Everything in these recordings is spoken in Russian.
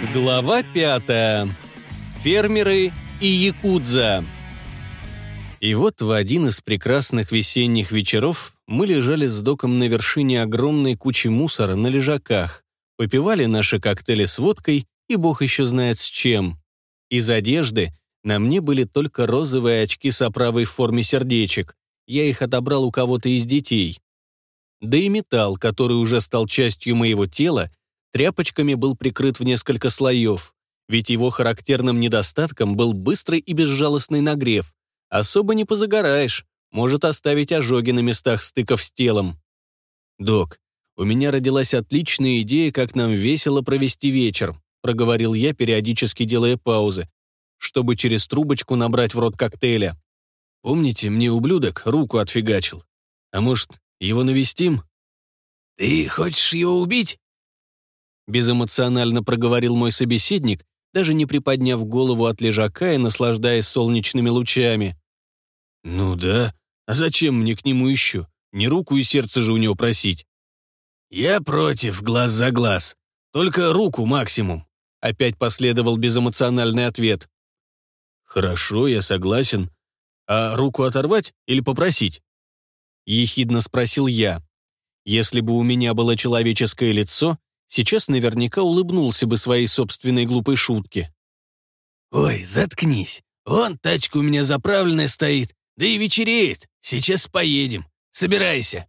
Глава пятая. Фермеры и якудза. И вот в один из прекрасных весенних вечеров мы лежали с доком на вершине огромной кучи мусора на лежаках, попивали наши коктейли с водкой и бог еще знает с чем. Из одежды на мне были только розовые очки с оправой в форме сердечек. Я их отобрал у кого-то из детей. Да и металл, который уже стал частью моего тела, тряпочками был прикрыт в несколько слоев, ведь его характерным недостатком был быстрый и безжалостный нагрев. Особо не позагораешь, может оставить ожоги на местах стыков с телом. «Док, у меня родилась отличная идея, как нам весело провести вечер», проговорил я, периодически делая паузы, чтобы через трубочку набрать в рот коктейля. «Помните, мне ублюдок руку отфигачил? А может, его навестим?» «Ты хочешь его убить?» Безэмоционально проговорил мой собеседник, даже не приподняв голову от лежака и наслаждаясь солнечными лучами. «Ну да, а зачем мне к нему еще? Не руку и сердце же у него просить». «Я против, глаз за глаз. Только руку максимум», — опять последовал безэмоциональный ответ. «Хорошо, я согласен. А руку оторвать или попросить?» Ехидно спросил я. Если бы у меня было человеческое лицо, сейчас наверняка улыбнулся бы своей собственной глупой шутке. «Ой, заткнись. Вон тачка у меня заправленная стоит, да и вечереет. Сейчас поедем. Собирайся».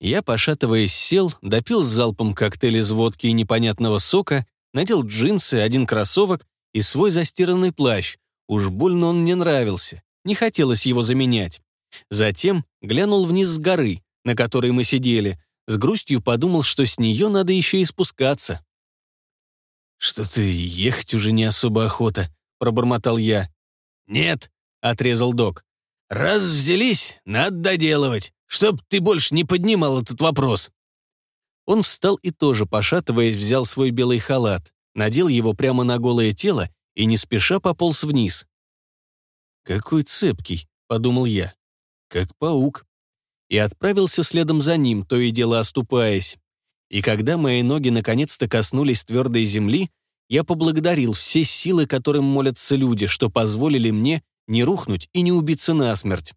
Я, пошатываясь, сел, допил с залпом коктейль из водки и непонятного сока, надел джинсы, один кроссовок и свой застиранный плащ. Уж больно он мне нравился. Не хотелось его заменять. Затем глянул вниз с горы, на которой мы сидели, с грустью подумал, что с нее надо еще и спускаться. «Что-то ехать уже не особо охота», — пробормотал я. «Нет», — отрезал док. «Раз взялись, надо доделывать, чтоб ты больше не поднимал этот вопрос». Он встал и тоже, пошатываясь, взял свой белый халат, надел его прямо на голое тело и не спеша пополз вниз. «Какой цепкий», — подумал я, — «как паук» и отправился следом за ним, то и дело оступаясь. И когда мои ноги наконец-то коснулись твердой земли, я поблагодарил все силы, которым молятся люди, что позволили мне не рухнуть и не убиться насмерть.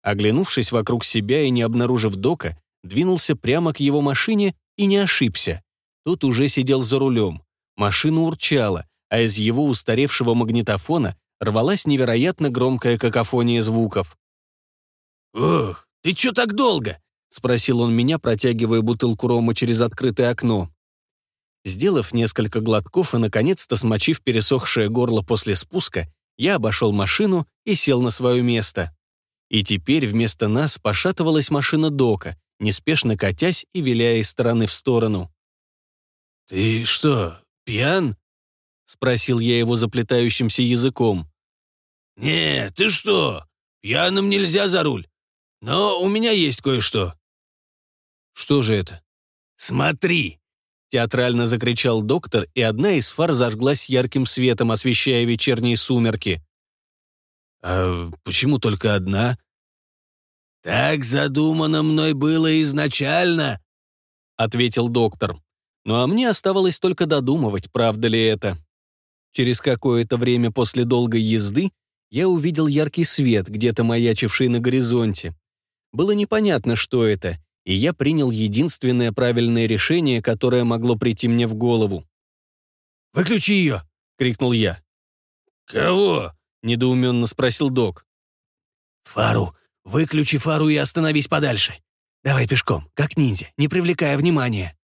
Оглянувшись вокруг себя и не обнаружив дока, двинулся прямо к его машине и не ошибся. Тот уже сидел за рулем. Машина урчала, а из его устаревшего магнитофона рвалась невероятно громкая какофония звуков. «Ох, «Ты чё так долго?» — спросил он меня, протягивая бутылку рома через открытое окно. Сделав несколько глотков и, наконец-то, смочив пересохшее горло после спуска, я обошел машину и сел на свое место. И теперь вместо нас пошатывалась машина Дока, неспешно катясь и виляя из стороны в сторону. «Ты что, пьян?» — спросил я его заплетающимся языком. «Не, ты что? Пьяным нельзя за руль. Но у меня есть кое-что». «Что же это?» «Смотри!» Театрально закричал доктор, и одна из фар зажглась ярким светом, освещая вечерние сумерки. «А почему только одна?» «Так задумано мной было изначально», — ответил доктор. Ну а мне оставалось только додумывать, правда ли это. Через какое-то время после долгой езды я увидел яркий свет, где-то маячивший на горизонте. Было непонятно, что это, и я принял единственное правильное решение, которое могло прийти мне в голову. «Выключи ее!» — крикнул я. «Кого?» — недоуменно спросил док. «Фару! Выключи фару и остановись подальше. Давай пешком, как ниндзя, не привлекая внимания».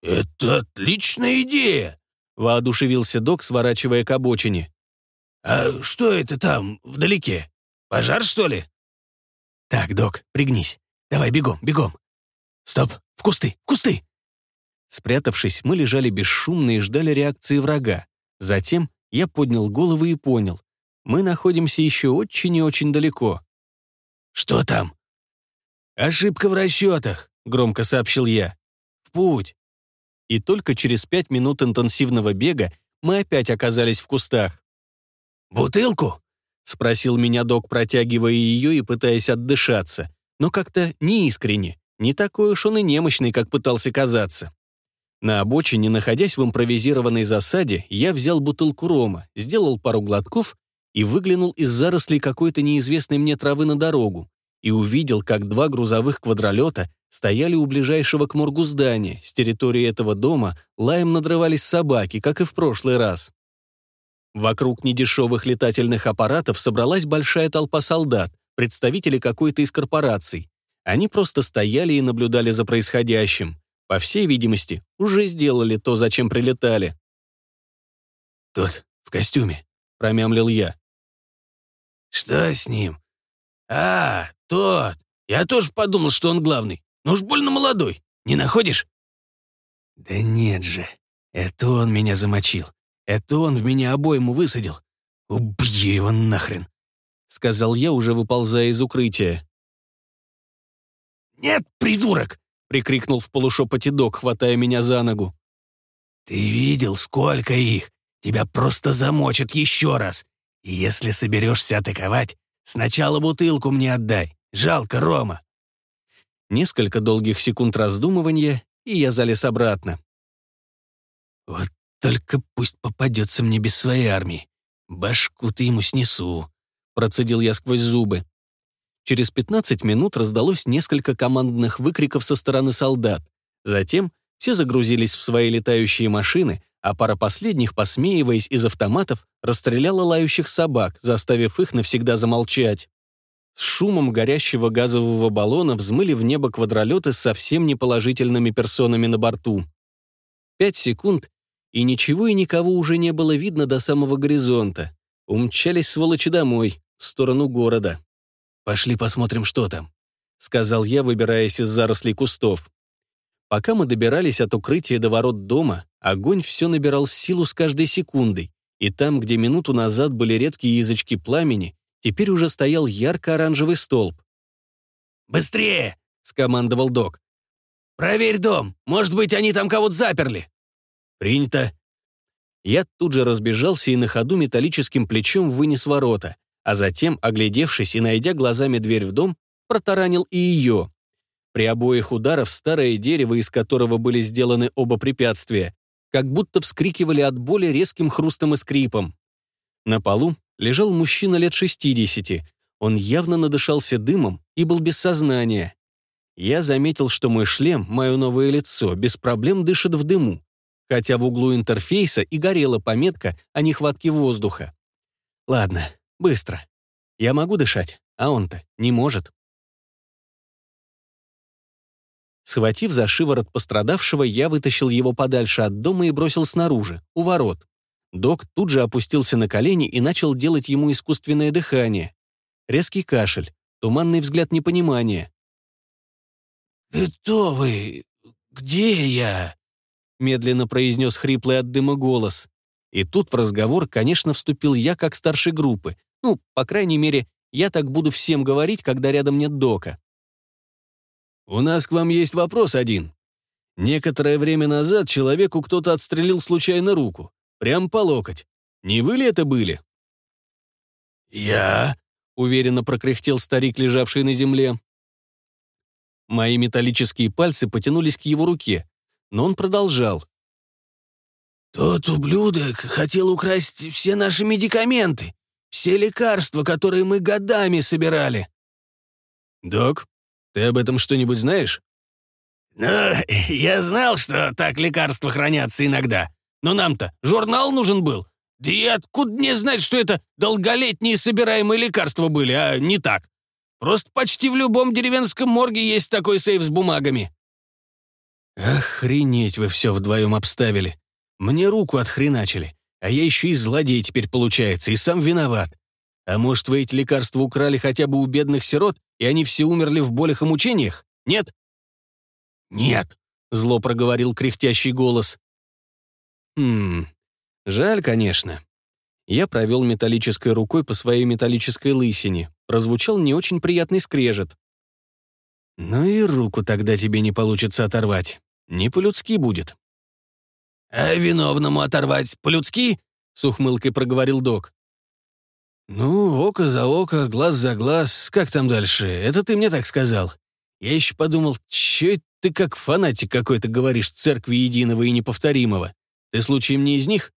«Это отличная идея!» — воодушевился док, сворачивая к обочине. «А что это там, вдалеке? Пожар, что ли?» «Так, док, пригнись. Давай, бегом, бегом. Стоп, в кусты, в кусты!» Спрятавшись, мы лежали бесшумно и ждали реакции врага. Затем я поднял голову и понял. Мы находимся еще очень и очень далеко. «Что там?» «Ошибка в расчетах», — громко сообщил я. «В путь». И только через пять минут интенсивного бега мы опять оказались в кустах. «Бутылку?» — спросил меня док, протягивая ее и пытаясь отдышаться. Но как-то неискренне. Не такой уж он и немощный, как пытался казаться. На обочине, находясь в импровизированной засаде, я взял бутылку рома, сделал пару глотков и выглянул из зарослей какой-то неизвестной мне травы на дорогу и увидел, как два грузовых квадролета стояли у ближайшего к моргу здания. С территории этого дома лаем надрывались собаки, как и в прошлый раз. Вокруг недешевых летательных аппаратов собралась большая толпа солдат, представители какой-то из корпораций. Они просто стояли и наблюдали за происходящим. По всей видимости, уже сделали то, зачем прилетали. «Тот, в костюме», — промямлил я. «Что с ним?» «А, тот. Я тоже подумал, что он главный. Но уж больно молодой. Не находишь?» «Да нет же. Это он меня замочил. Это он в меня обойму высадил. Убью его нахрен!» Сказал я, уже выползая из укрытия. «Нет, придурок!» — прикрикнул в полушепоте док, хватая меня за ногу. «Ты видел, сколько их? Тебя просто замочат еще раз. И если соберешься атаковать, сначала бутылку мне отдай. Жалко Рома». Несколько долгих секунд раздумывания, и я залез обратно. «Вот только пусть попадется мне без своей армии. Башку-то ему снесу», — процедил я сквозь зубы. Через 15 минут раздалось несколько командных выкриков со стороны солдат. Затем все загрузились в свои летающие машины, а пара последних, посмеиваясь из автоматов, расстреляла лающих собак, заставив их навсегда замолчать. С шумом горящего газового баллона взмыли в небо квадролеты с совсем неположительными персонами на борту. Пять секунд, и ничего и никого уже не было видно до самого горизонта. Умчались сволочи домой, в сторону города. «Пошли посмотрим, что там», — сказал я, выбираясь из зарослей кустов. Пока мы добирались от укрытия до ворот дома, огонь все набирал силу с каждой секундой, и там, где минуту назад были редкие язычки пламени, Теперь уже стоял ярко-оранжевый столб. «Быстрее!» — скомандовал док. «Проверь дом. Может быть, они там кого-то заперли». «Принято». Я тут же разбежался и на ходу металлическим плечом вынес ворота, а затем, оглядевшись и найдя глазами дверь в дом, протаранил и ее. При обоих ударах старое дерево, из которого были сделаны оба препятствия, как будто вскрикивали от боли резким хрустом и скрипом. На полу лежал мужчина лет 60. Он явно надышался дымом и был без сознания. Я заметил, что мой шлем, мое новое лицо, без проблем дышит в дыму, хотя в углу интерфейса и горела пометка о нехватке воздуха. Ладно, быстро. Я могу дышать, а он-то не может. Схватив за шиворот пострадавшего, я вытащил его подальше от дома и бросил снаружи, у ворот. Док тут же опустился на колени и начал делать ему искусственное дыхание. Резкий кашель, туманный взгляд непонимания. «Кто вы? Где я?» Медленно произнес хриплый от дыма голос. И тут в разговор, конечно, вступил я как старший группы. Ну, по крайней мере, я так буду всем говорить, когда рядом нет Дока. «У нас к вам есть вопрос один. Некоторое время назад человеку кто-то отстрелил случайно руку. Прям по локоть. Не вы ли это были?» «Я?» — уверенно прокряхтел старик, лежавший на земле. Мои металлические пальцы потянулись к его руке, но он продолжал. «Тот ублюдок хотел украсть все наши медикаменты, все лекарства, которые мы годами собирали». «Док, ты об этом что-нибудь знаешь?» «Ну, я знал, что так лекарства хранятся иногда. Но нам-то журнал нужен был. Да и откуда мне знать, что это долголетние собираемые лекарства были, а не так? Просто почти в любом деревенском морге есть такой сейф с бумагами». «Охренеть вы все вдвоем обставили. Мне руку отхреначили, а я еще и злодей теперь получается, и сам виноват. А может, вы эти лекарства украли хотя бы у бедных сирот, и они все умерли в болях и мучениях? Нет?» «Нет», — зло проговорил кряхтящий голос. Хм, жаль, конечно. Я провел металлической рукой по своей металлической лысине. Прозвучал не очень приятный скрежет. Ну и руку тогда тебе не получится оторвать. Не по-людски будет. «А виновному оторвать по-людски?» — с ухмылкой проговорил док. «Ну, око за око, глаз за глаз, как там дальше? Это ты мне так сказал. Я еще подумал, это ты как фанатик какой-то говоришь церкви единого и неповторимого. Ты случаем не из них?»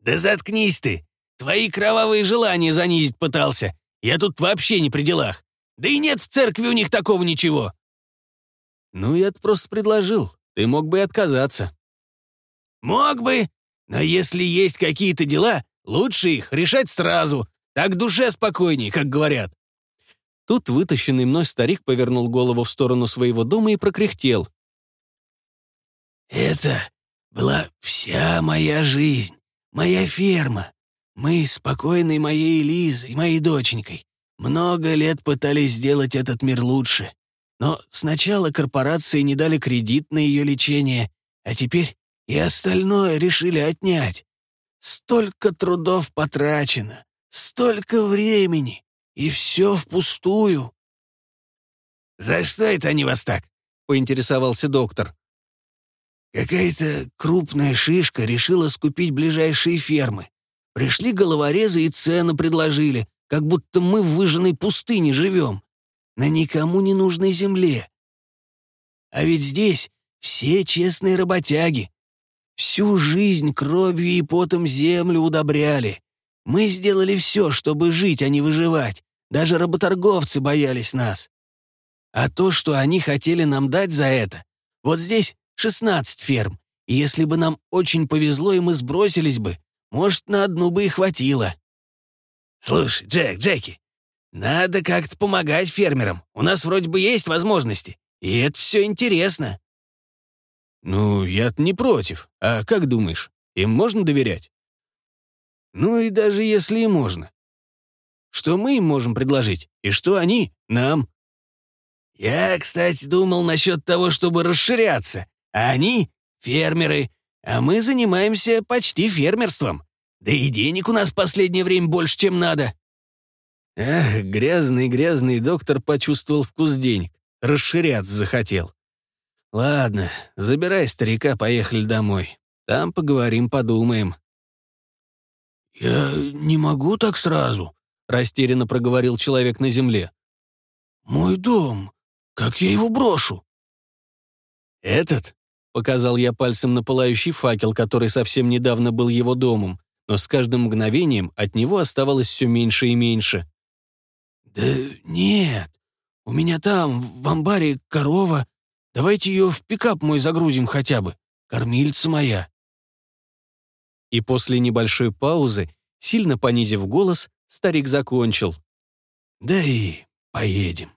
«Да заткнись ты! Твои кровавые желания занизить пытался. Я тут вообще не при делах. Да и нет в церкви у них такого ничего». «Ну, я-то просто предложил. Ты мог бы и отказаться». «Мог бы, но если есть какие-то дела, лучше их решать сразу. Так душе спокойней, как говорят». Тут вытащенный мной старик повернул голову в сторону своего дома и прокряхтел. «Это была вся моя жизнь, моя ферма. Мы с спокойной моей Лизой, моей доченькой, много лет пытались сделать этот мир лучше. Но сначала корпорации не дали кредит на ее лечение, а теперь и остальное решили отнять. Столько трудов потрачено, столько времени, и все впустую. «За что это они вас так?» — поинтересовался доктор. Какая-то крупная шишка решила скупить ближайшие фермы. Пришли головорезы и цену предложили, как будто мы в выжженной пустыне живем, на никому не нужной земле. А ведь здесь все честные работяги. Всю жизнь кровью и потом землю удобряли. Мы сделали все, чтобы жить, а не выживать. Даже работорговцы боялись нас. А то, что они хотели нам дать за это, вот здесь 16 ферм, и если бы нам очень повезло, и мы сбросились бы, может, на одну бы и хватило. Слушай, Джек, Джеки, надо как-то помогать фермерам. У нас вроде бы есть возможности, и это все интересно. Ну, я-то не против. А как думаешь, им можно доверять? Ну и даже если и можно. Что мы им можем предложить, и что они нам? Я, кстати, думал насчет того, чтобы расширяться, а они — фермеры, а мы занимаемся почти фермерством. Да и денег у нас в последнее время больше, чем надо». Эх, грязный-грязный доктор почувствовал вкус денег. Расширяться захотел. Ладно, забирай старика, поехали домой. Там поговорим, подумаем. «Я не могу так сразу», — растерянно проговорил человек на земле. «Мой дом. Как я его брошу?» «Этот?» — показал я пальцем на пылающий факел, который совсем недавно был его домом но с каждым мгновением от него оставалось все меньше и меньше. «Да нет, у меня там, в амбаре, корова. Давайте ее в пикап мой загрузим хотя бы. Кормильца моя». И после небольшой паузы, сильно понизив голос, старик закончил. «Да и поедем».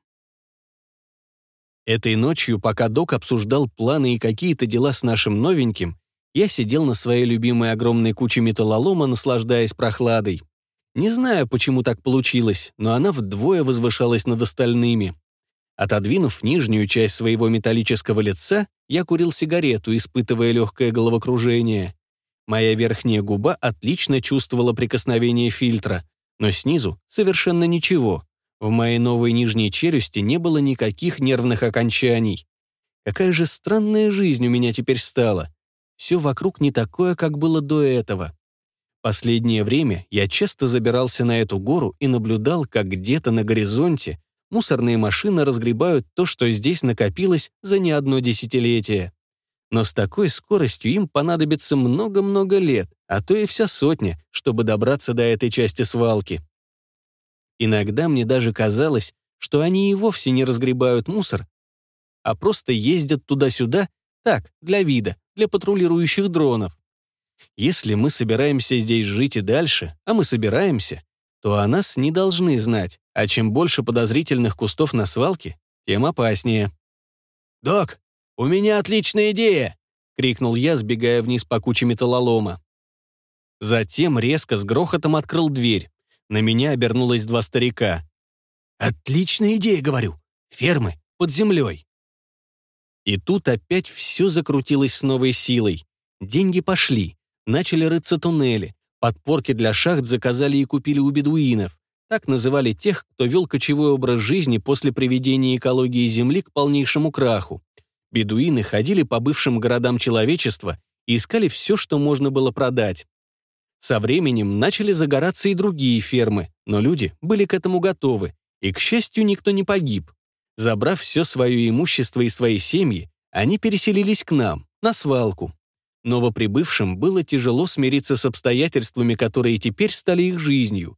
Этой ночью, пока док обсуждал планы и какие-то дела с нашим новеньким, я сидел на своей любимой огромной куче металлолома, наслаждаясь прохладой. Не знаю, почему так получилось, но она вдвое возвышалась над остальными. Отодвинув нижнюю часть своего металлического лица, я курил сигарету, испытывая легкое головокружение. Моя верхняя губа отлично чувствовала прикосновение фильтра, но снизу совершенно ничего. В моей новой нижней челюсти не было никаких нервных окончаний. Какая же странная жизнь у меня теперь стала все вокруг не такое, как было до этого. Последнее время я часто забирался на эту гору и наблюдал, как где-то на горизонте мусорные машины разгребают то, что здесь накопилось за не одно десятилетие. Но с такой скоростью им понадобится много-много лет, а то и вся сотня, чтобы добраться до этой части свалки. Иногда мне даже казалось, что они и вовсе не разгребают мусор, а просто ездят туда-сюда так, для вида, для патрулирующих дронов. Если мы собираемся здесь жить и дальше, а мы собираемся, то о нас не должны знать, а чем больше подозрительных кустов на свалке, тем опаснее. «Док, у меня отличная идея!» — крикнул я, сбегая вниз по куче металлолома. Затем резко с грохотом открыл дверь. На меня обернулось два старика. «Отличная идея, говорю. Фермы под землей». И тут опять все закрутилось с новой силой. Деньги пошли, начали рыться туннели, подпорки для шахт заказали и купили у бедуинов. Так называли тех, кто вел кочевой образ жизни после приведения экологии Земли к полнейшему краху. Бедуины ходили по бывшим городам человечества и искали все, что можно было продать. Со временем начали загораться и другие фермы, но люди были к этому готовы, и, к счастью, никто не погиб. Забрав все свое имущество и свои семьи, они переселились к нам, на свалку. Новоприбывшим было тяжело смириться с обстоятельствами, которые теперь стали их жизнью.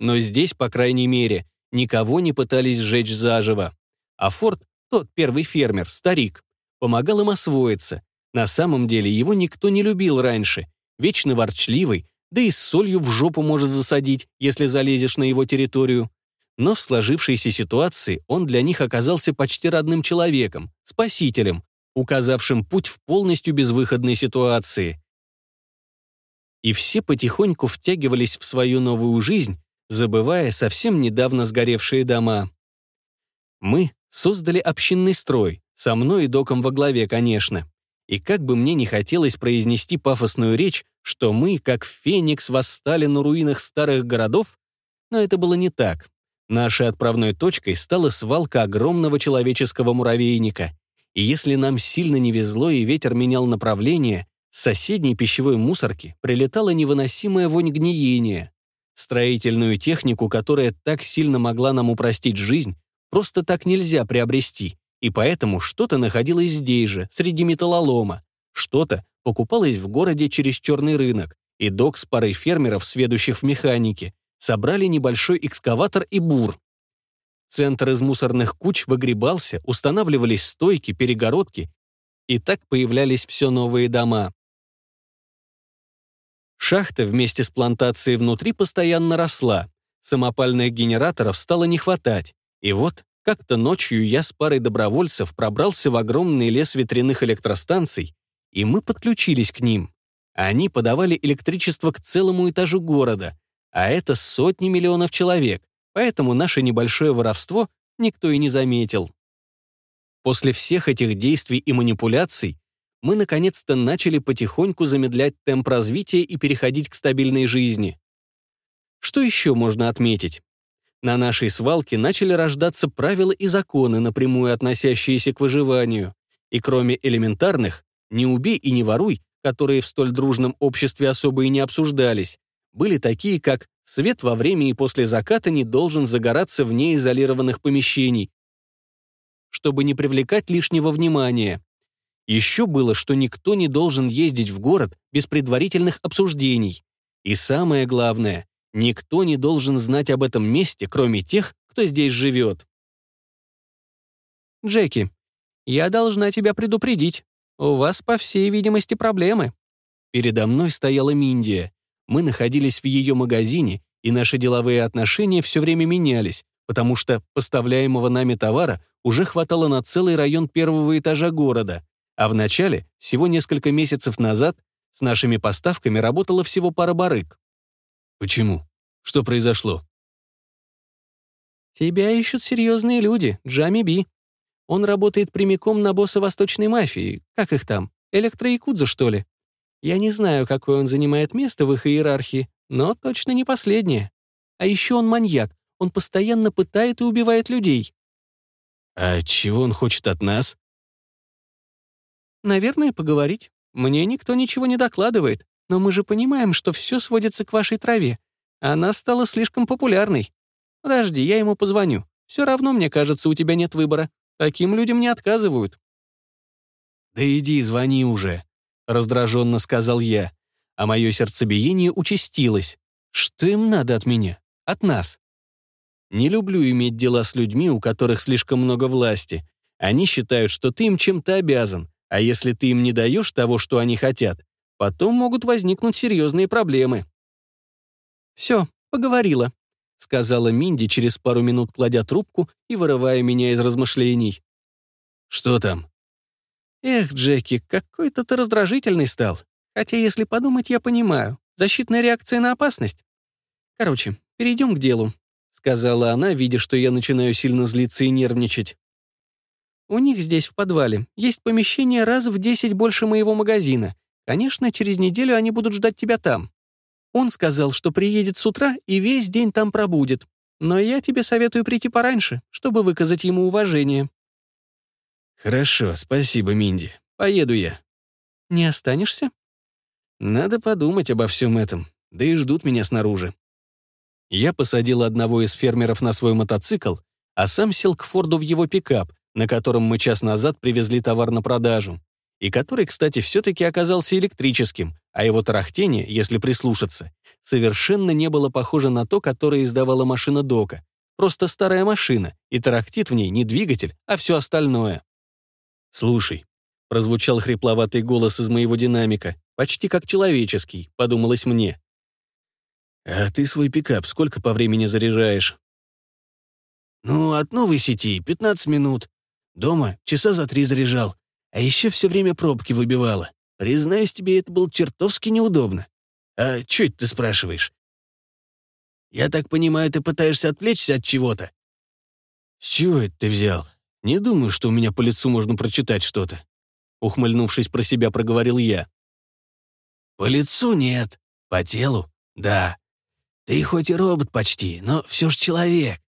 Но здесь, по крайней мере, никого не пытались сжечь заживо. А Форд, тот первый фермер, старик, помогал им освоиться. На самом деле его никто не любил раньше. Вечно ворчливый, да и с солью в жопу может засадить, если залезешь на его территорию. Но в сложившейся ситуации он для них оказался почти родным человеком, спасителем, указавшим путь в полностью безвыходной ситуации. И все потихоньку втягивались в свою новую жизнь, забывая совсем недавно сгоревшие дома. Мы создали общинный строй, со мной и доком во главе, конечно. И как бы мне не хотелось произнести пафосную речь, что мы, как феникс, восстали на руинах старых городов, но это было не так. Нашей отправной точкой стала свалка огромного человеческого муравейника. И если нам сильно не везло и ветер менял направление, с соседней пищевой мусорки прилетала невыносимая вонь гниения. Строительную технику, которая так сильно могла нам упростить жизнь, просто так нельзя приобрести, и поэтому что-то находилось здесь же, среди металлолома, что-то покупалось в городе через черный рынок, и док с парой фермеров, сведущих в механике, собрали небольшой экскаватор и бур. Центр из мусорных куч выгребался, устанавливались стойки, перегородки, и так появлялись все новые дома. Шахта вместе с плантацией внутри постоянно росла, самопальных генераторов стало не хватать, и вот как-то ночью я с парой добровольцев пробрался в огромный лес ветряных электростанций, и мы подключились к ним. Они подавали электричество к целому этажу города, а это сотни миллионов человек, поэтому наше небольшое воровство никто и не заметил. После всех этих действий и манипуляций мы наконец-то начали потихоньку замедлять темп развития и переходить к стабильной жизни. Что еще можно отметить? На нашей свалке начали рождаться правила и законы, напрямую относящиеся к выживанию. И кроме элементарных «не убей и не воруй», которые в столь дружном обществе особо и не обсуждались, были такие, как свет во время и после заката не должен загораться вне изолированных помещений, чтобы не привлекать лишнего внимания. Еще было, что никто не должен ездить в город без предварительных обсуждений. И самое главное, никто не должен знать об этом месте, кроме тех, кто здесь живет. «Джеки, я должна тебя предупредить. У вас, по всей видимости, проблемы». Передо мной стояла Миндия. Мы находились в ее магазине, и наши деловые отношения все время менялись, потому что поставляемого нами товара уже хватало на целый район первого этажа города, а в начале, всего несколько месяцев назад, с нашими поставками работала всего пара барыг. Почему? Что произошло? Тебя ищут серьезные люди, Джами Би. Он работает прямиком на босса восточной мафии. Как их там? Электроякудза, что ли? Я не знаю, какое он занимает место в их иерархии, но точно не последнее. А еще он маньяк. Он постоянно пытает и убивает людей. А чего он хочет от нас? Наверное, поговорить. Мне никто ничего не докладывает, но мы же понимаем, что все сводится к вашей траве. Она стала слишком популярной. Подожди, я ему позвоню. Все равно, мне кажется, у тебя нет выбора. Таким людям не отказывают. Да иди, звони уже раздраженно сказал я, а мое сердцебиение участилось. Что им надо от меня? От нас? Не люблю иметь дела с людьми, у которых слишком много власти. Они считают, что ты им чем-то обязан, а если ты им не даешь того, что они хотят, потом могут возникнуть серьезные проблемы. «Все, поговорила», — сказала Минди через пару минут, кладя трубку и вырывая меня из размышлений. «Что там?» «Эх, Джеки, какой-то ты раздражительный стал. Хотя, если подумать, я понимаю. Защитная реакция на опасность. Короче, перейдем к делу», — сказала она, видя, что я начинаю сильно злиться и нервничать. «У них здесь, в подвале, есть помещение раз в десять больше моего магазина. Конечно, через неделю они будут ждать тебя там. Он сказал, что приедет с утра и весь день там пробудет. Но я тебе советую прийти пораньше, чтобы выказать ему уважение. «Хорошо, спасибо, Минди. Поеду я». «Не останешься?» «Надо подумать обо всем этом. Да и ждут меня снаружи». Я посадил одного из фермеров на свой мотоцикл, а сам сел к Форду в его пикап, на котором мы час назад привезли товар на продажу. И который, кстати, все-таки оказался электрическим, а его тарахтение, если прислушаться, совершенно не было похоже на то, которое издавала машина Дока. Просто старая машина, и тарахтит в ней не двигатель, а все остальное. «Слушай», — прозвучал хрипловатый голос из моего динамика, почти как человеческий, подумалось мне. «А ты свой пикап сколько по времени заряжаешь?» «Ну, от новой сети 15 минут. Дома часа за три заряжал. А еще все время пробки выбивало. Признаюсь тебе, это было чертовски неудобно. А что это ты спрашиваешь? Я так понимаю, ты пытаешься отвлечься от чего-то?» «С чего это ты взял? Не думаю, что у меня по лицу можно прочитать что-то». Ухмыльнувшись про себя, проговорил я. «По лицу нет, по телу — да. Ты хоть и робот почти, но все ж человек.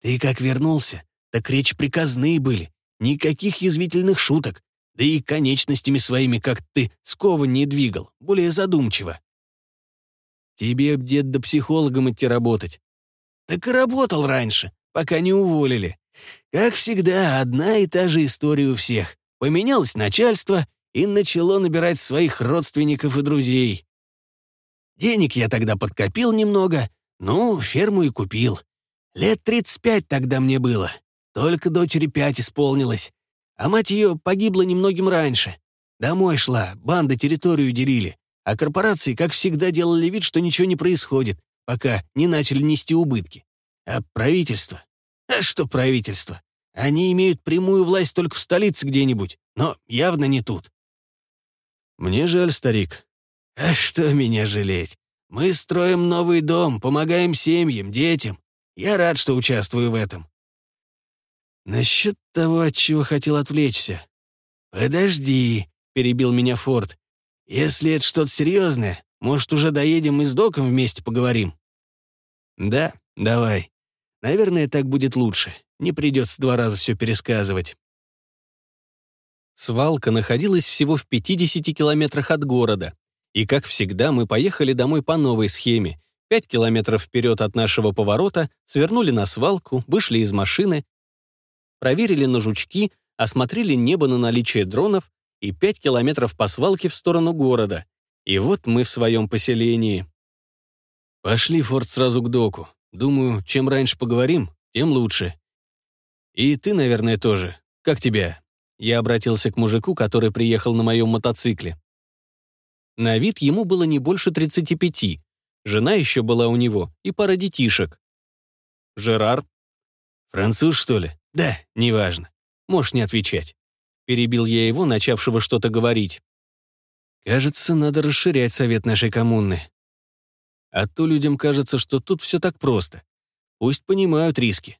Ты как вернулся, так речь приказные были, никаких язвительных шуток, да и конечностями своими, как ты, скованнее двигал, более задумчиво. Тебе б, дед, до психологом идти работать. Так и работал раньше, пока не уволили. Как всегда, одна и та же история у всех. Поменялось начальство и начало набирать своих родственников и друзей. Денег я тогда подкопил немного, ну, ферму и купил. Лет 35 тогда мне было. Только дочери пять исполнилось. А мать ее погибла немногим раньше. Домой шла, банды территорию делили. А корпорации, как всегда, делали вид, что ничего не происходит, пока не начали нести убытки. А правительство? А что правительство? Они имеют прямую власть только в столице где-нибудь, но явно не тут. Мне жаль, старик. А что меня жалеть? Мы строим новый дом, помогаем семьям, детям. Я рад, что участвую в этом. Насчет того, от чего хотел отвлечься. «Подожди», — перебил меня Форд. «Если это что-то серьезное, может, уже доедем и с доком вместе поговорим?» «Да, давай. Наверное, так будет лучше. Не придется два раза все пересказывать». Свалка находилась всего в 50 километрах от города. И, как всегда, мы поехали домой по новой схеме. Пять километров вперед от нашего поворота, свернули на свалку, вышли из машины, проверили на жучки, осмотрели небо на наличие дронов и пять километров по свалке в сторону города. И вот мы в своем поселении. Пошли, Форд, сразу к доку. Думаю, чем раньше поговорим, тем лучше. И ты, наверное, тоже. Как тебя? Я обратился к мужику, который приехал на моем мотоцикле. На вид ему было не больше 35. Жена еще была у него и пара детишек. Жерар? Француз, что ли? Да, неважно. Можешь не отвечать. Перебил я его, начавшего что-то говорить. Кажется, надо расширять совет нашей коммуны. А то людям кажется, что тут все так просто. Пусть понимают риски.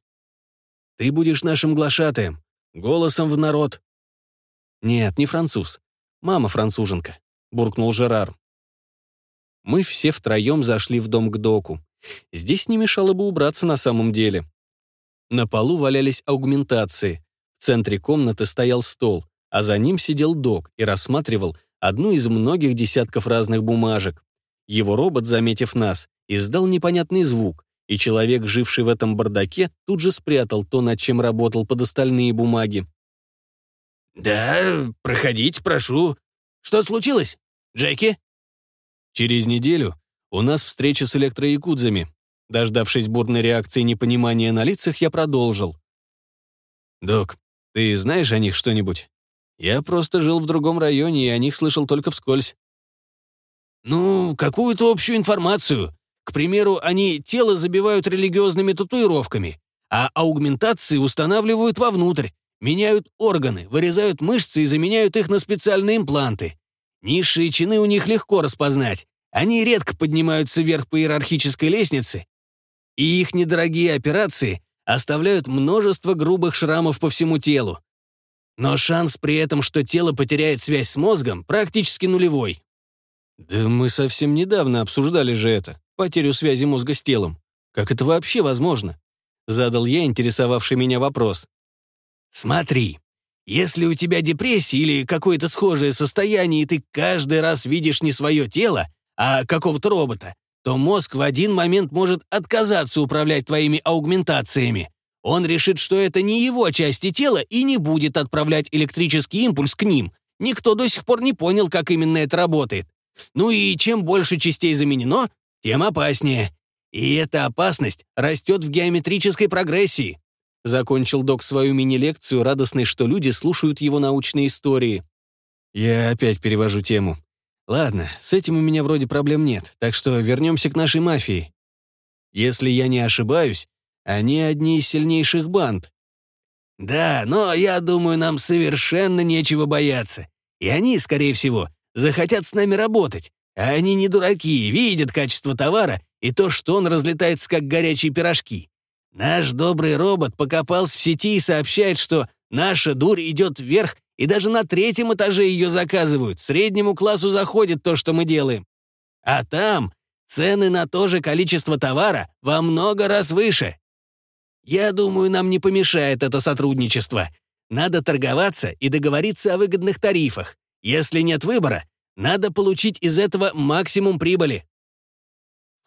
Ты будешь нашим глашатаем, голосом в народ. Нет, не француз. Мама француженка, буркнул Жерар. Мы все втроем зашли в дом к доку. Здесь не мешало бы убраться на самом деле. На полу валялись аугментации. В центре комнаты стоял стол, а за ним сидел док и рассматривал одну из многих десятков разных бумажек. Его робот, заметив нас, издал непонятный звук, и человек, живший в этом бардаке, тут же спрятал то, над чем работал под остальные бумаги. «Да, проходите, прошу. Что случилось, Джеки?» «Через неделю у нас встреча с электроякудзами. Дождавшись бурной реакции непонимания на лицах, я продолжил. «Док, ты знаешь о них что-нибудь? Я просто жил в другом районе и о них слышал только вскользь». «Ну, какую-то общую информацию. К примеру, они тело забивают религиозными татуировками, а аугментации устанавливают вовнутрь, меняют органы, вырезают мышцы и заменяют их на специальные импланты. Низшие чины у них легко распознать. Они редко поднимаются вверх по иерархической лестнице и их недорогие операции оставляют множество грубых шрамов по всему телу. Но шанс при этом, что тело потеряет связь с мозгом, практически нулевой. Да мы совсем недавно обсуждали же это, потерю связи мозга с телом. Как это вообще возможно? Задал я интересовавший меня вопрос. Смотри, если у тебя депрессия или какое-то схожее состояние, и ты каждый раз видишь не свое тело, а какого-то робота, то мозг в один момент может отказаться управлять твоими аугментациями. Он решит, что это не его части тела и не будет отправлять электрический импульс к ним. Никто до сих пор не понял, как именно это работает. Ну и чем больше частей заменено, тем опаснее. И эта опасность растет в геометрической прогрессии. Закончил док свою мини-лекцию, радостный, что люди слушают его научные истории. Я опять перевожу тему. Ладно, с этим у меня вроде проблем нет, так что вернемся к нашей мафии. Если я не ошибаюсь, они одни из сильнейших банд. Да, но я думаю, нам совершенно нечего бояться. И они, скорее всего, захотят с нами работать. А они не дураки, видят качество товара и то, что он разлетается как горячие пирожки. Наш добрый робот покопался в сети и сообщает, что наша дурь идет вверх, и даже на третьем этаже ее заказывают. Среднему классу заходит то, что мы делаем. А там цены на то же количество товара во много раз выше. Я думаю, нам не помешает это сотрудничество. Надо торговаться и договориться о выгодных тарифах. Если нет выбора, надо получить из этого максимум прибыли.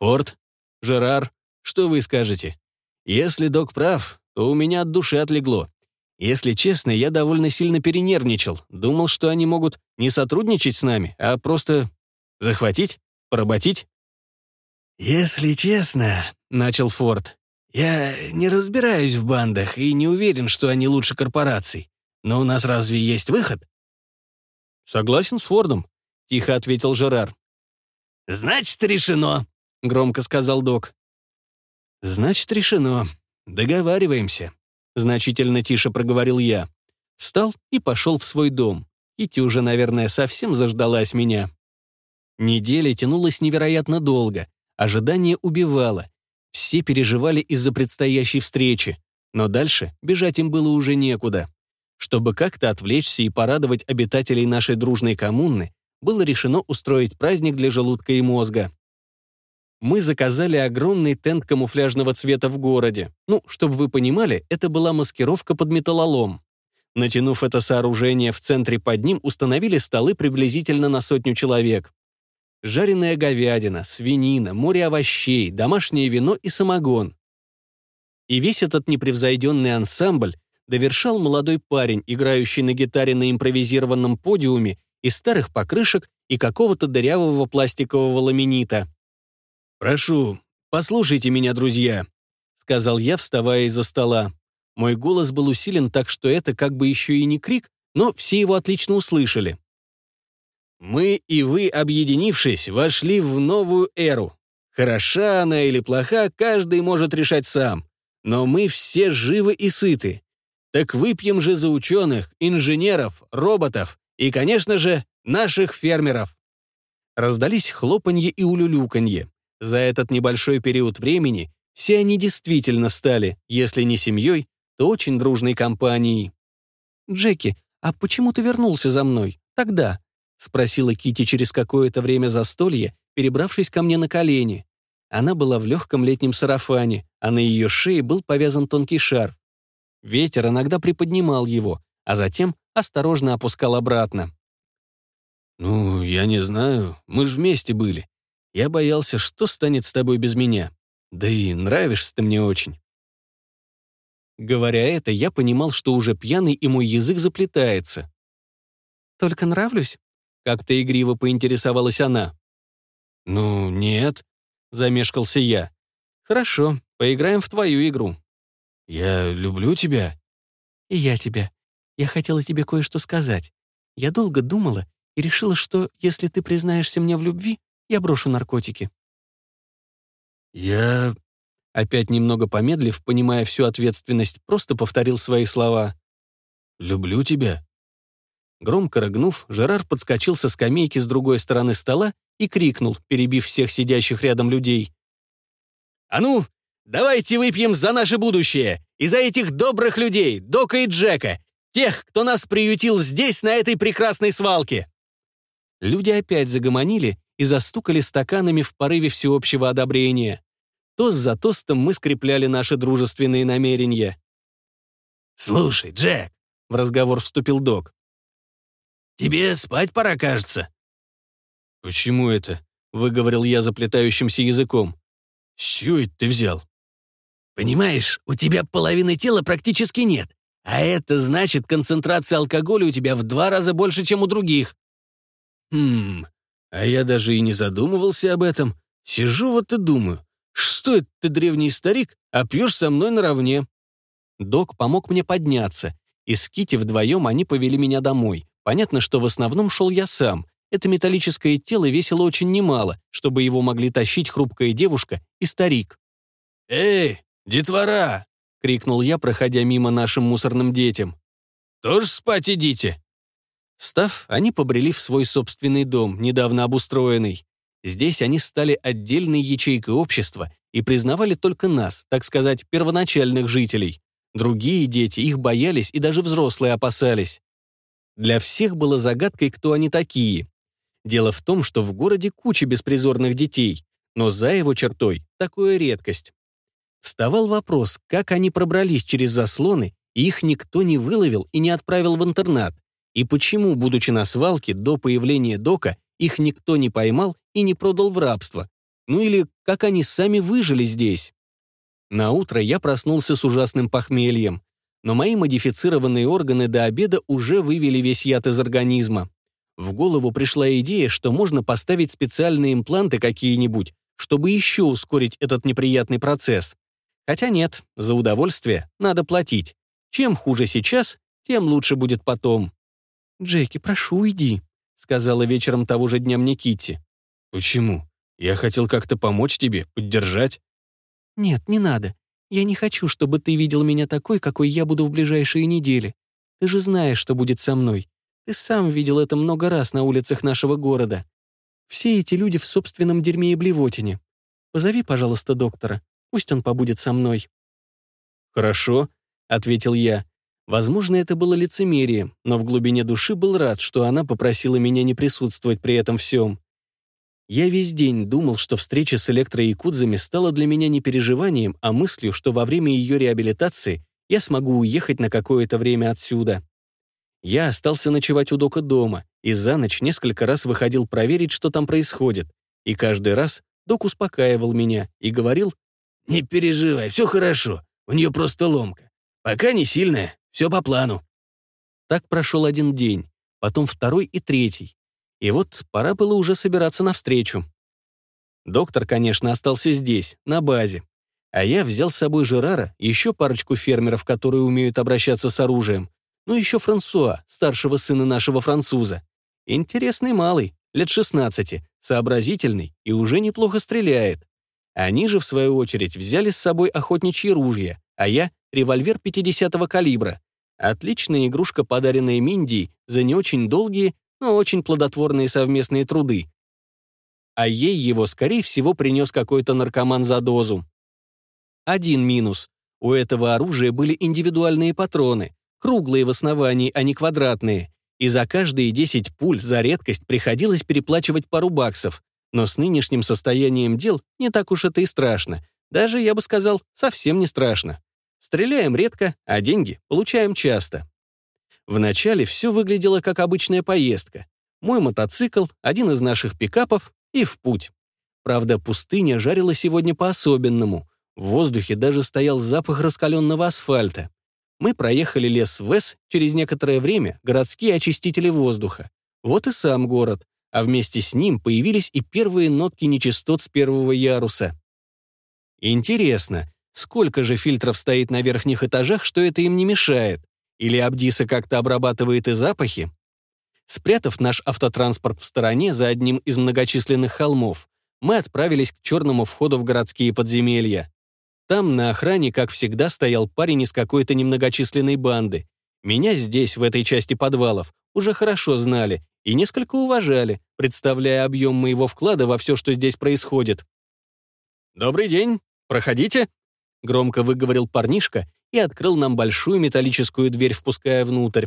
Форд, Жерар, что вы скажете? Если док прав, то у меня от души отлегло. Если честно, я довольно сильно перенервничал. Думал, что они могут не сотрудничать с нами, а просто захватить, поработить. «Если честно», — начал Форд, «я не разбираюсь в бандах и не уверен, что они лучше корпораций. Но у нас разве есть выход?» «Согласен с Фордом», — тихо ответил Жерар. «Значит, решено», — громко сказал док. «Значит, решено. Договариваемся», — значительно тише проговорил я. Встал и пошел в свой дом. Кити уже, наверное, совсем заждалась меня. Неделя тянулась невероятно долго. Ожидание убивало. Все переживали из-за предстоящей встречи. Но дальше бежать им было уже некуда. Чтобы как-то отвлечься и порадовать обитателей нашей дружной коммуны, было решено устроить праздник для желудка и мозга. Мы заказали огромный тент камуфляжного цвета в городе. Ну, чтобы вы понимали, это была маскировка под металлолом. Натянув это сооружение в центре под ним, установили столы приблизительно на сотню человек. Жареная говядина, свинина, море овощей, домашнее вино и самогон. И весь этот непревзойденный ансамбль довершал молодой парень, играющий на гитаре на импровизированном подиуме из старых покрышек и какого-то дырявого пластикового ламинита. «Прошу, послушайте меня, друзья», — сказал я, вставая из-за стола. Мой голос был усилен так, что это как бы еще и не крик, но все его отлично услышали. «Мы и вы, объединившись, вошли в новую эру. Хороша она или плоха, каждый может решать сам. Но мы все живы и сыты. Так выпьем же за ученых, инженеров, роботов и, конечно же, наших фермеров. Раздались хлопанье и улюлюканье. За этот небольшой период времени все они действительно стали, если не семьей, то очень дружной компанией. «Джеки, а почему ты вернулся за мной? Тогда?» — спросила Кити через какое-то время застолья, перебравшись ко мне на колени. Она была в легком летнем сарафане, а на ее шее был повязан тонкий шарф. Ветер иногда приподнимал его, а затем осторожно опускал обратно. «Ну, я не знаю, мы же вместе были. Я боялся, что станет с тобой без меня. Да и нравишься ты мне очень». Говоря это, я понимал, что уже пьяный и мой язык заплетается. «Только нравлюсь?» — как-то игриво поинтересовалась она. «Ну, нет», — замешкался я. «Хорошо, поиграем в твою игру». «Я люблю тебя». «И я тебя. Я хотела тебе кое-что сказать. Я долго думала и решила, что если ты признаешься мне в любви, я брошу наркотики». «Я...» Опять немного помедлив, понимая всю ответственность, просто повторил свои слова. «Люблю тебя». Громко рыгнув, Жерар подскочил со скамейки с другой стороны стола и крикнул, перебив всех сидящих рядом людей. «А ну, Давайте выпьем за наше будущее и за этих добрых людей, Дока и Джека, тех, кто нас приютил здесь, на этой прекрасной свалке!» Люди опять загомонили и застукали стаканами в порыве всеобщего одобрения. Тост за тостом мы скрепляли наши дружественные намерения. «Слушай, Джек», — в разговор вступил док, «тебе спать пора, кажется». «Почему это?» — выговорил я заплетающимся языком. «С чего это ты взял?» Понимаешь, у тебя половины тела практически нет. А это значит, концентрация алкоголя у тебя в два раза больше, чем у других. Хм, а я даже и не задумывался об этом. Сижу вот и думаю, что это ты, древний старик, а пьешь со мной наравне? Док помог мне подняться, и с Кити вдвоем они повели меня домой. Понятно, что в основном шел я сам. Это металлическое тело весило очень немало, чтобы его могли тащить хрупкая девушка и старик. «Эй, детвора!» — крикнул я, проходя мимо нашим мусорным детям. «Тоже спать идите!» Встав, они побрели в свой собственный дом, недавно обустроенный. Здесь они стали отдельной ячейкой общества и признавали только нас, так сказать, первоначальных жителей. Другие дети их боялись и даже взрослые опасались. Для всех было загадкой, кто они такие. Дело в том, что в городе куча беспризорных детей, но за его чертой такое редкость. Вставал вопрос, как они пробрались через заслоны, их никто не выловил и не отправил в интернат, и почему, будучи на свалке, до появления Дока, их никто не поймал и не продал в рабство, ну или как они сами выжили здесь. На утро я проснулся с ужасным похмельем, но мои модифицированные органы до обеда уже вывели весь яд из организма. В голову пришла идея, что можно поставить специальные импланты какие-нибудь, чтобы еще ускорить этот неприятный процесс. Хотя нет, за удовольствие надо платить. Чем хуже сейчас, тем лучше будет потом. «Джеки, прошу, уйди», — сказала вечером того же дня мне Китти. «Почему? Я хотел как-то помочь тебе, поддержать». «Нет, не надо. Я не хочу, чтобы ты видел меня такой, какой я буду в ближайшие недели. Ты же знаешь, что будет со мной. Ты сам видел это много раз на улицах нашего города. Все эти люди в собственном дерьме и блевотине. Позови, пожалуйста, доктора. Пусть он побудет со мной». «Хорошо», — ответил я. Возможно, это было лицемерие, но в глубине души был рад, что она попросила меня не присутствовать при этом всем. Я весь день думал, что встреча с электроякудзами стала для меня не переживанием, а мыслью, что во время ее реабилитации я смогу уехать на какое-то время отсюда. Я остался ночевать у Дока дома и за ночь несколько раз выходил проверить, что там происходит. И каждый раз Док успокаивал меня и говорил, «Не переживай, все хорошо, у нее просто ломка. Пока не сильная, все по плану». Так прошел один день, потом второй и третий. И вот пора было уже собираться навстречу. Доктор, конечно, остался здесь, на базе. А я взял с собой Жерара еще парочку фермеров, которые умеют обращаться с оружием, ну еще Франсуа, старшего сына нашего француза. Интересный малый, лет 16, сообразительный и уже неплохо стреляет. Они же, в свою очередь, взяли с собой охотничьи ружья, а я — револьвер 50-го калибра. Отличная игрушка, подаренная Минди за не очень долгие, но очень плодотворные совместные труды. А ей его, скорее всего, принес какой-то наркоман за дозу. Один минус. У этого оружия были индивидуальные патроны, круглые в основании, а не квадратные, и за каждые 10 пуль за редкость приходилось переплачивать пару баксов. Но с нынешним состоянием дел не так уж это и страшно. Даже, я бы сказал, совсем не страшно. Стреляем редко, а деньги получаем часто. Вначале все выглядело как обычная поездка. Мой мотоцикл, один из наших пикапов и в путь. Правда, пустыня жарила сегодня по-особенному. В воздухе даже стоял запах раскаленного асфальта. Мы проехали лес Вес, через некоторое время городские очистители воздуха. Вот и сам город, а вместе с ним появились и первые нотки нечистот с первого яруса. Интересно, сколько же фильтров стоит на верхних этажах, что это им не мешает? Или Абдиса как-то обрабатывает и запахи? Спрятав наш автотранспорт в стороне за одним из многочисленных холмов, мы отправились к черному входу в городские подземелья. Там на охране, как всегда, стоял парень из какой-то немногочисленной банды. Меня здесь, в этой части подвалов, уже хорошо знали и несколько уважали, представляя объем моего вклада во все, что здесь происходит. «Добрый день, проходите», — громко выговорил парнишка и открыл нам большую металлическую дверь, впуская внутрь.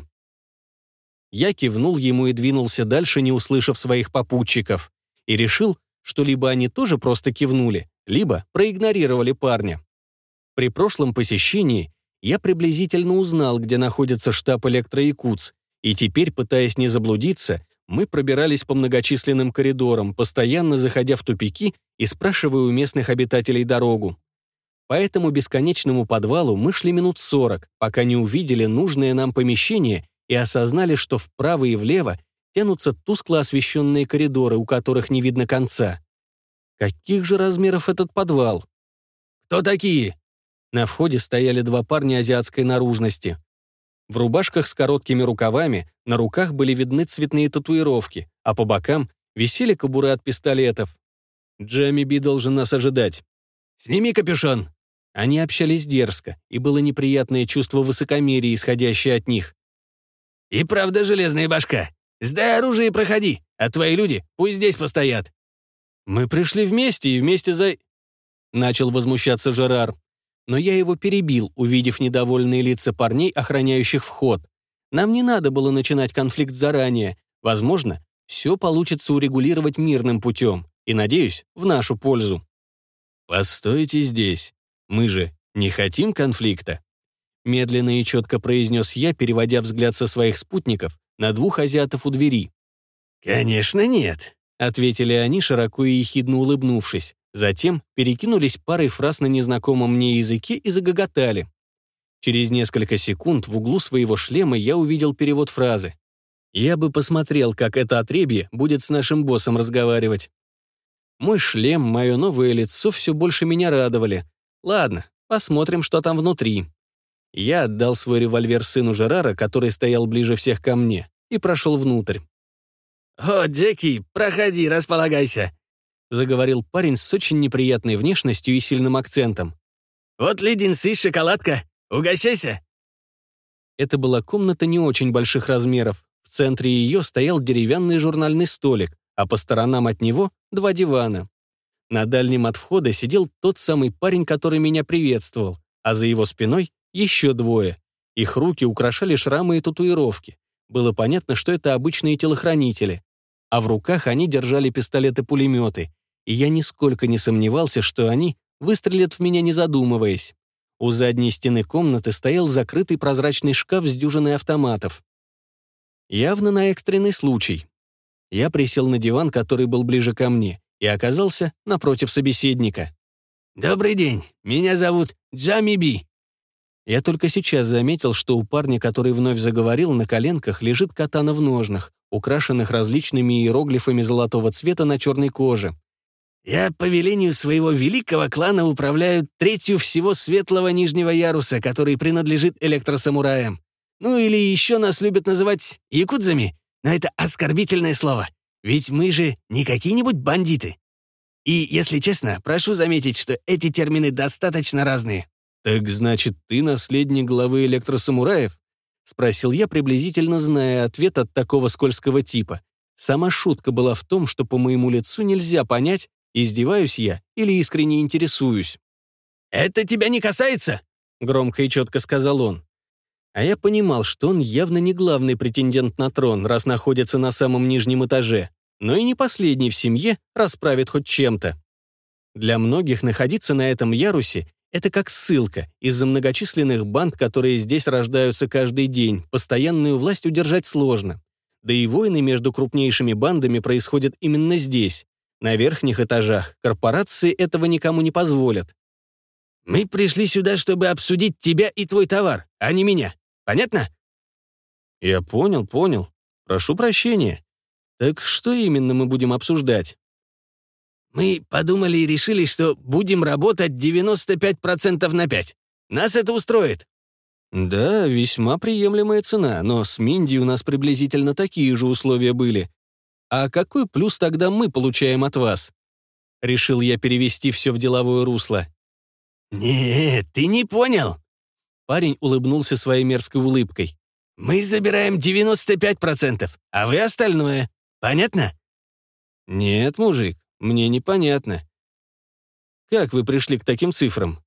Я кивнул ему и двинулся дальше, не услышав своих попутчиков, и решил, что либо они тоже просто кивнули, либо проигнорировали парня. При прошлом посещении я приблизительно узнал, где находится штаб электроякутс, и теперь, пытаясь не заблудиться, мы пробирались по многочисленным коридорам, постоянно заходя в тупики и спрашивая у местных обитателей дорогу. По этому бесконечному подвалу мы шли минут сорок, пока не увидели нужное нам помещение и осознали, что вправо и влево тянутся тускло освещенные коридоры, у которых не видно конца. Каких же размеров этот подвал? «Кто такие?» На входе стояли два парня азиатской наружности. В рубашках с короткими рукавами на руках были видны цветные татуировки, а по бокам висели кобуры от пистолетов. Джами Би должен нас ожидать. «Сними капюшон!» Они общались дерзко, и было неприятное чувство высокомерия, исходящее от них. «И правда железная башка. Сдай оружие и проходи, а твои люди пусть здесь постоят». «Мы пришли вместе и вместе за...» Начал возмущаться Жерар. Но я его перебил, увидев недовольные лица парней, охраняющих вход. Нам не надо было начинать конфликт заранее. Возможно, все получится урегулировать мирным путем. И, надеюсь, в нашу пользу. «Постойте здесь. Мы же не хотим конфликта», медленно и четко произнес я, переводя взгляд со своих спутников на двух азиатов у двери. «Конечно нет», — ответили они, широко и ехидно улыбнувшись. Затем перекинулись парой фраз на незнакомом мне языке и загоготали. Через несколько секунд в углу своего шлема я увидел перевод фразы. «Я бы посмотрел, как это отребье будет с нашим боссом разговаривать». Мой шлем, мое новое лицо все больше меня радовали. Ладно, посмотрим, что там внутри. Я отдал свой револьвер сыну Жерара, который стоял ближе всех ко мне, и прошел внутрь. «О, Джеки, проходи, располагайся», — заговорил парень с очень неприятной внешностью и сильным акцентом. «Вот леденцы, шоколадка, угощайся». Это была комната не очень больших размеров. В центре ее стоял деревянный журнальный столик, а по сторонам от него — два дивана. На дальнем от входа сидел тот самый парень, который меня приветствовал, а за его спиной еще двое. Их руки украшали шрамы и татуировки. Было понятно, что это обычные телохранители. А в руках они держали пистолеты-пулеметы, и я нисколько не сомневался, что они выстрелят в меня, не задумываясь. У задней стены комнаты стоял закрытый прозрачный шкаф с дюжиной автоматов. Явно на экстренный случай. Я присел на диван, который был ближе ко мне, и оказался напротив собеседника. «Добрый день, меня зовут Джами Би». Я только сейчас заметил, что у парня, который вновь заговорил, на коленках лежит катана в ножнах, украшенных различными иероглифами золотого цвета на черной коже. «Я по велению своего великого клана управляю третью всего светлого нижнего яруса, который принадлежит электросамураям. Ну или еще нас любят называть якудзами, но это оскорбительное слово. Ведь мы же не какие-нибудь бандиты. И, если честно, прошу заметить, что эти термины достаточно разные. «Так значит, ты наследник главы электросамураев?» — спросил я, приблизительно зная ответ от такого скользкого типа. Сама шутка была в том, что по моему лицу нельзя понять, издеваюсь я или искренне интересуюсь. «Это тебя не касается?» — громко и четко сказал он. А я понимал, что он явно не главный претендент на трон, раз находится на самом нижнем этаже, но и не последний в семье расправит хоть чем-то. Для многих находиться на этом ярусе это как ссылка. Из-за многочисленных банд, которые здесь рождаются каждый день, постоянную власть удержать сложно. Да и войны между крупнейшими бандами происходят именно здесь. На верхних этажах корпорации этого никому не позволят. «Мы пришли сюда, чтобы обсудить тебя и твой товар, а не меня. Понятно?» «Я понял, понял. Прошу прощения. Так что именно мы будем обсуждать?» Мы подумали и решили, что будем работать 95% на 5. Нас это устроит». «Да, весьма приемлемая цена, но с Минди у нас приблизительно такие же условия были. А какой плюс тогда мы получаем от вас?» Решил я перевести все в деловое русло. «Нет, ты не понял». Парень улыбнулся своей мерзкой улыбкой. «Мы забираем 95%, а вы остальное. Понятно?» «Нет, мужик, мне непонятно. Как вы пришли к таким цифрам?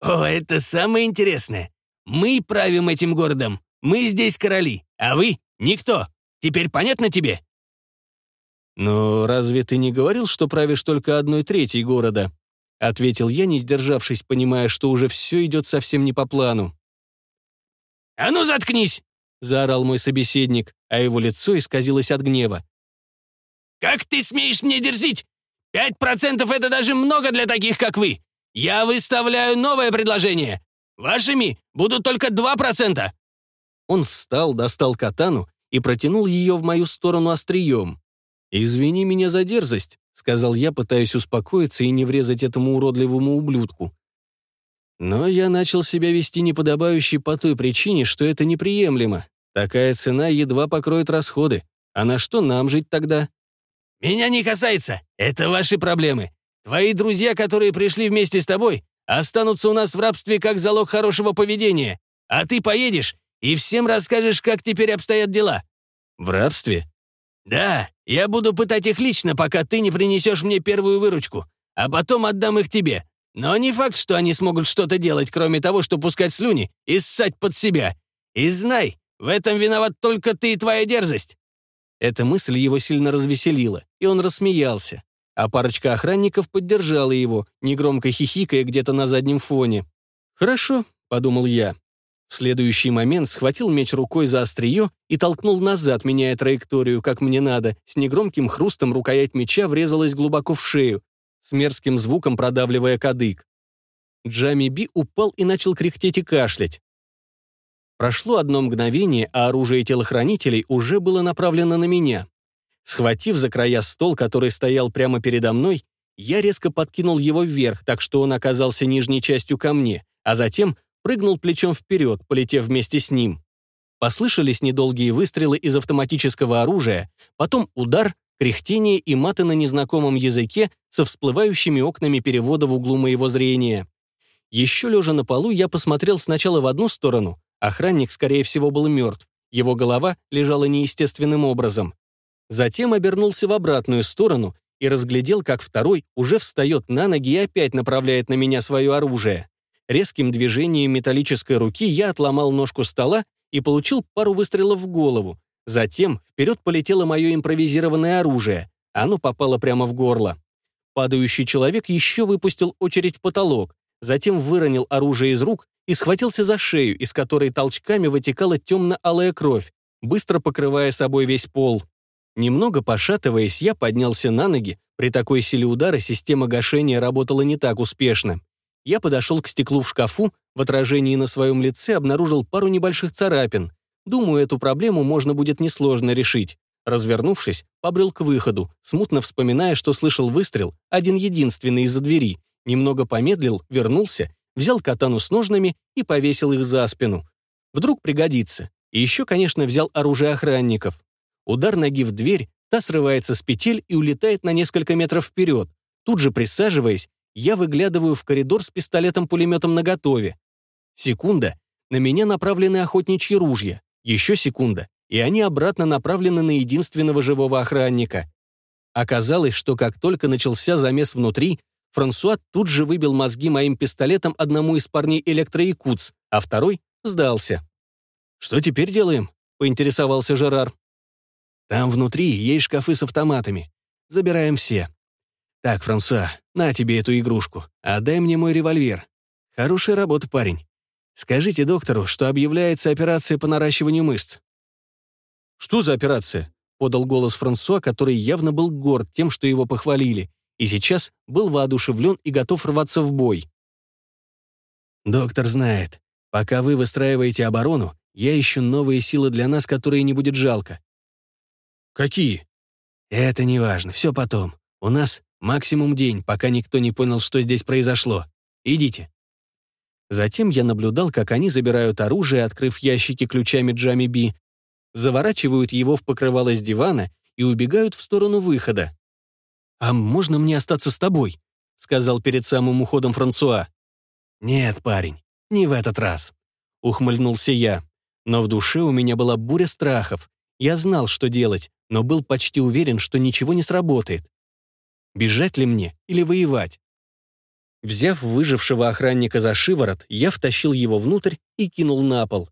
О, это самое интересное. Мы правим этим городом. Мы здесь короли, а вы — никто. Теперь понятно тебе? Но разве ты не говорил, что правишь только одной третьей города? Ответил я, не сдержавшись, понимая, что уже все идет совсем не по плану. «А ну, заткнись!» — заорал мой собеседник, а его лицо исказилось от гнева. «Как ты смеешь мне дерзить? Пять процентов — это даже много для таких, как вы. Я выставляю новое предложение. Вашими будут только 2%. Он встал, достал катану и протянул ее в мою сторону острием. «Извини меня за дерзость», — сказал я, пытаясь успокоиться и не врезать этому уродливому ублюдку. Но я начал себя вести неподобающе по той причине, что это неприемлемо. Такая цена едва покроет расходы. А на что нам жить тогда? «Меня не касается. Это ваши проблемы. Твои друзья, которые пришли вместе с тобой, останутся у нас в рабстве как залог хорошего поведения. А ты поедешь и всем расскажешь, как теперь обстоят дела». «В рабстве?» «Да, я буду пытать их лично, пока ты не принесешь мне первую выручку, а потом отдам их тебе. Но не факт, что они смогут что-то делать, кроме того, что пускать слюни и ссать под себя. И знай, в этом виноват только ты и твоя дерзость». Эта мысль его сильно развеселила, и он рассмеялся. А парочка охранников поддержала его, негромко хихикая где-то на заднем фоне. «Хорошо», — подумал я. Следующий момент схватил меч рукой за острие и толкнул назад, меняя траекторию, как мне надо. С негромким хрустом рукоять меча врезалась глубоко в шею, с мерзким звуком продавливая кадык. Джами Би упал и начал кряхтеть и кашлять. Прошло одно мгновение, а оружие телохранителей уже было направлено на меня. Схватив за края стол, который стоял прямо передо мной, я резко подкинул его вверх, так что он оказался нижней частью ко мне, а затем прыгнул плечом вперед, полетев вместе с ним. Послышались недолгие выстрелы из автоматического оружия, потом удар, кряхтение и маты на незнакомом языке со всплывающими окнами перевода в углу моего зрения. Еще лежа на полу, я посмотрел сначала в одну сторону. Охранник, скорее всего, был мертв. Его голова лежала неестественным образом. Затем обернулся в обратную сторону и разглядел, как второй уже встает на ноги и опять направляет на меня свое оружие. Резким движением металлической руки я отломал ножку стола и получил пару выстрелов в голову. Затем вперед полетело мое импровизированное оружие. Оно попало прямо в горло. Падающий человек еще выпустил очередь в потолок, затем выронил оружие из рук и схватился за шею, из которой толчками вытекала темно-алая кровь, быстро покрывая собой весь пол. Немного пошатываясь, я поднялся на ноги. При такой силе удара система гашения работала не так успешно. Я подошел к стеклу в шкафу, в отражении на своем лице обнаружил пару небольших царапин. Думаю, эту проблему можно будет несложно решить. Развернувшись, побрел к выходу, смутно вспоминая, что слышал выстрел, один-единственный из-за двери. Немного помедлил, вернулся, взял катану с ножнами и повесил их за спину. Вдруг пригодится. И еще, конечно, взял оружие охранников. Удар ноги в дверь, та срывается с петель и улетает на несколько метров вперед. Тут же присаживаясь, я выглядываю в коридор с пистолетом-пулеметом наготове. Секунда, на меня направлены охотничьи ружья. Еще секунда, и они обратно направлены на единственного живого охранника. Оказалось, что как только начался замес внутри, Франсуа тут же выбил мозги моим пистолетом одному из парней электроякутс, а второй сдался. «Что теперь делаем?» — поинтересовался Жерар. «Там внутри есть шкафы с автоматами. Забираем все. Так, Франсуа, на тебе эту игрушку. Отдай мне мой револьвер. Хорошая работа, парень. Скажите доктору, что объявляется операция по наращиванию мышц». «Что за операция?» — подал голос Франсуа, который явно был горд тем, что его похвалили, и сейчас был воодушевлен и готов рваться в бой. «Доктор знает. Пока вы выстраиваете оборону, я ищу новые силы для нас, которые не будет жалко». «Какие?» «Это не важно, все потом. У нас Максимум день, пока никто не понял, что здесь произошло. Идите». Затем я наблюдал, как они забирают оружие, открыв ящики ключами Джами Би, заворачивают его в покрывало с дивана и убегают в сторону выхода. «А можно мне остаться с тобой?» — сказал перед самым уходом Франсуа. «Нет, парень, не в этот раз», — ухмыльнулся я. Но в душе у меня была буря страхов. Я знал, что делать, но был почти уверен, что ничего не сработает. Бежать ли мне или воевать? Взяв выжившего охранника за шиворот, я втащил его внутрь и кинул на пол.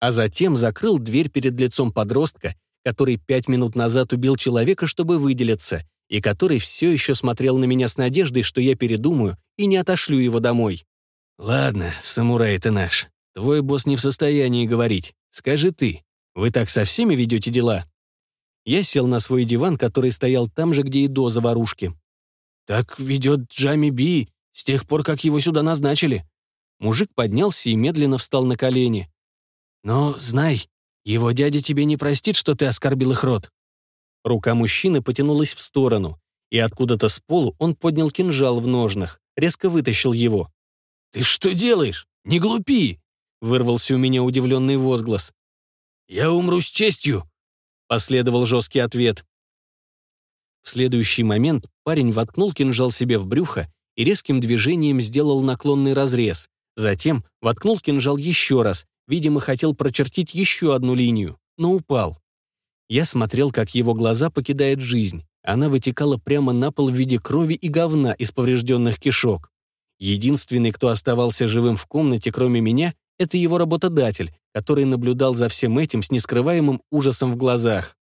А затем закрыл дверь перед лицом подростка, который пять минут назад убил человека, чтобы выделиться, и который все еще смотрел на меня с надеждой, что я передумаю и не отошлю его домой. «Ладно, самурай ты наш. Твой босс не в состоянии говорить. Скажи ты, вы так со всеми ведете дела?» Я сел на свой диван, который стоял там же, где и до заварушки. «Так ведет Джами Би. С тех пор, как его сюда назначили». Мужик поднялся и медленно встал на колени. «Но знай, его дядя тебе не простит, что ты оскорбил их род». Рука мужчины потянулась в сторону, и откуда-то с полу он поднял кинжал в ножнах, резко вытащил его. «Ты что делаешь? Не глупи!» — вырвался у меня удивленный возглас. «Я умру с честью!» — последовал жесткий ответ. В следующий момент парень воткнул кинжал себе в брюхо и резким движением сделал наклонный разрез. Затем воткнул кинжал еще раз, видимо, хотел прочертить еще одну линию, но упал. Я смотрел, как его глаза покидает жизнь. Она вытекала прямо на пол в виде крови и говна из поврежденных кишок. Единственный, кто оставался живым в комнате, кроме меня, это его работодатель, который наблюдал за всем этим с нескрываемым ужасом в глазах.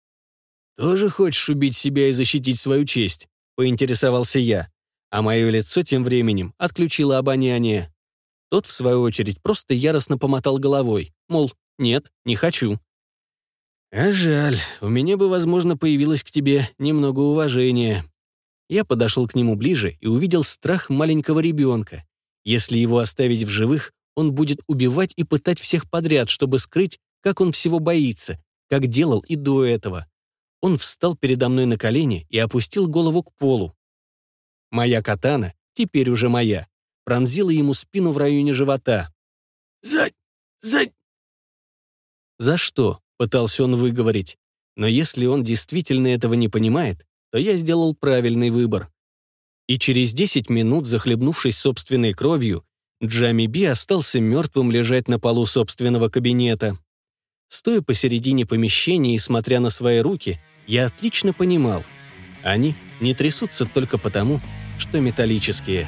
«Тоже хочешь убить себя и защитить свою честь?» — поинтересовался я. А мое лицо тем временем отключило обоняние. Тот, в свою очередь, просто яростно помотал головой, мол, нет, не хочу. «А жаль, у меня бы, возможно, появилось к тебе немного уважения». Я подошел к нему ближе и увидел страх маленького ребенка. Если его оставить в живых, он будет убивать и пытать всех подряд, чтобы скрыть, как он всего боится, как делал и до этого. Он встал передо мной на колени и опустил голову к полу. Моя катана, теперь уже моя, пронзила ему спину в районе живота. «За... за...» «За что?» — пытался он выговорить. Но если он действительно этого не понимает, то я сделал правильный выбор. И через 10 минут, захлебнувшись собственной кровью, Джами Би остался мертвым лежать на полу собственного кабинета. Стоя посередине помещения и смотря на свои руки, я отлично понимал, они не трясутся только потому, что металлические.